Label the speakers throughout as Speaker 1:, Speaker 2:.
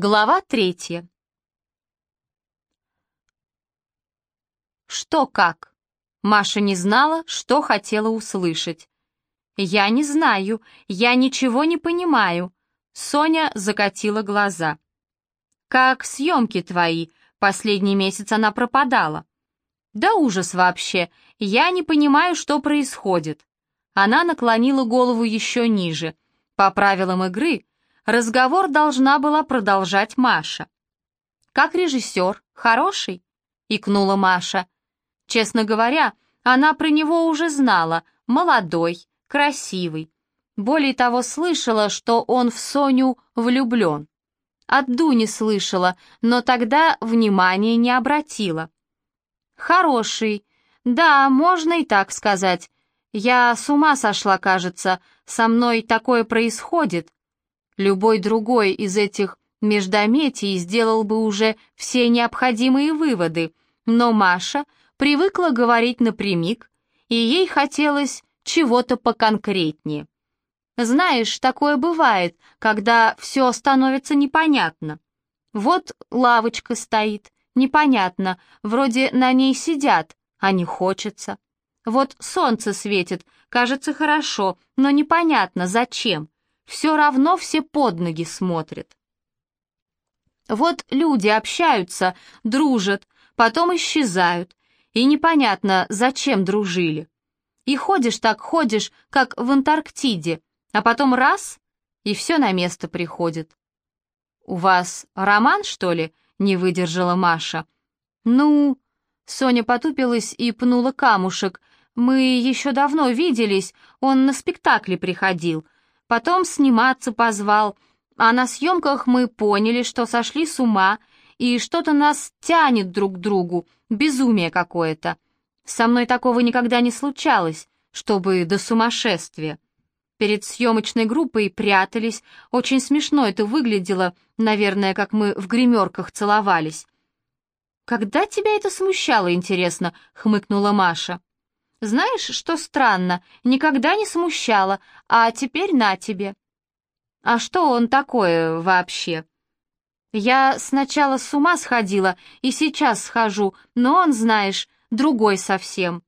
Speaker 1: Глава третья. Что как? Маша не знала, что хотела услышать. «Я не знаю, я ничего не понимаю», — Соня закатила глаза. «Как съемки твои, последний месяц она пропадала». «Да ужас вообще, я не понимаю, что происходит». Она наклонила голову еще ниже. По правилам игры Разговор должна была продолжать Маша. «Как режиссер? Хороший?» — икнула Маша. Честно говоря, она про него уже знала. Молодой, красивый. Более того, слышала, что он в Соню влюблен. От Дуни слышала, но тогда внимания не обратила. «Хороший. Да, можно и так сказать. Я с ума сошла, кажется. Со мной такое происходит. Любой другой из этих междометий сделал бы уже все необходимые выводы, но Маша привыкла говорить напрямик, и ей хотелось чего-то поконкретнее. Знаешь, такое бывает, когда все становится непонятно. Вот лавочка стоит, непонятно, вроде на ней сидят, а не хочется. Вот солнце светит, кажется хорошо, но непонятно зачем все равно все под ноги смотрят. Вот люди общаются, дружат, потом исчезают, и непонятно, зачем дружили. И ходишь так, ходишь, как в Антарктиде, а потом раз, и все на место приходит. «У вас роман, что ли?» — не выдержала Маша. «Ну...» — Соня потупилась и пнула камушек. «Мы еще давно виделись, он на спектакле приходил потом сниматься позвал, а на съемках мы поняли, что сошли с ума, и что-то нас тянет друг к другу, безумие какое-то. Со мной такого никогда не случалось, чтобы до сумасшествия. Перед съемочной группой прятались, очень смешно это выглядело, наверное, как мы в гримерках целовались. «Когда тебя это смущало, интересно?» — хмыкнула Маша. Знаешь, что странно, никогда не смущало, а теперь на тебе. А что он такое вообще? Я сначала с ума сходила и сейчас схожу, но он, знаешь, другой совсем.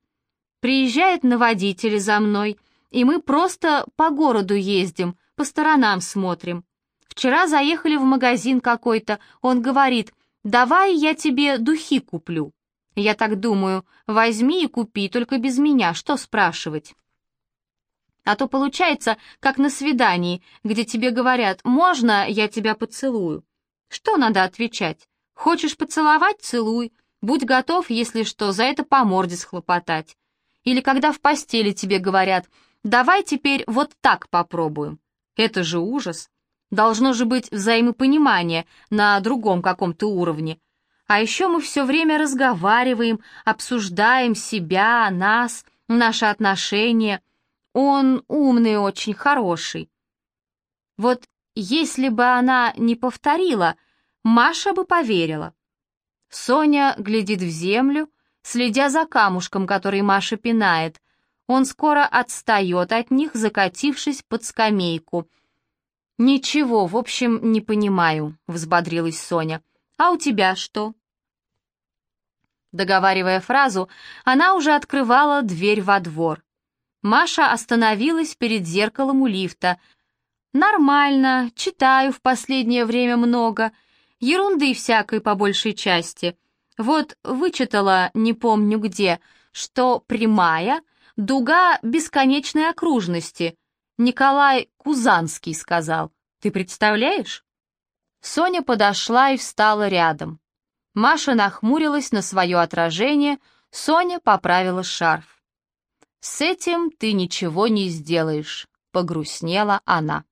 Speaker 1: Приезжает на водителе за мной, и мы просто по городу ездим, по сторонам смотрим. Вчера заехали в магазин какой-то, он говорит, давай я тебе духи куплю. Я так думаю, возьми и купи, только без меня, что спрашивать? А то получается, как на свидании, где тебе говорят «можно, я тебя поцелую». Что надо отвечать? Хочешь поцеловать — целуй. Будь готов, если что, за это по морде схлопотать. Или когда в постели тебе говорят «давай теперь вот так попробуем». Это же ужас. Должно же быть взаимопонимание на другом каком-то уровне. А еще мы все время разговариваем, обсуждаем себя, нас, наши отношения. Он умный очень, хороший. Вот если бы она не повторила, Маша бы поверила. Соня глядит в землю, следя за камушком, который Маша пинает. Он скоро отстает от них, закатившись под скамейку. «Ничего, в общем, не понимаю», — взбодрилась Соня. «А у тебя что?» Договаривая фразу, она уже открывала дверь во двор. Маша остановилась перед зеркалом у лифта. «Нормально, читаю в последнее время много. Ерунды всякой по большей части. Вот вычитала, не помню где, что прямая — дуга бесконечной окружности. Николай Кузанский сказал. Ты представляешь?» Соня подошла и встала рядом. Маша нахмурилась на свое отражение, Соня поправила шарф. «С этим ты ничего не сделаешь», — погрустнела она.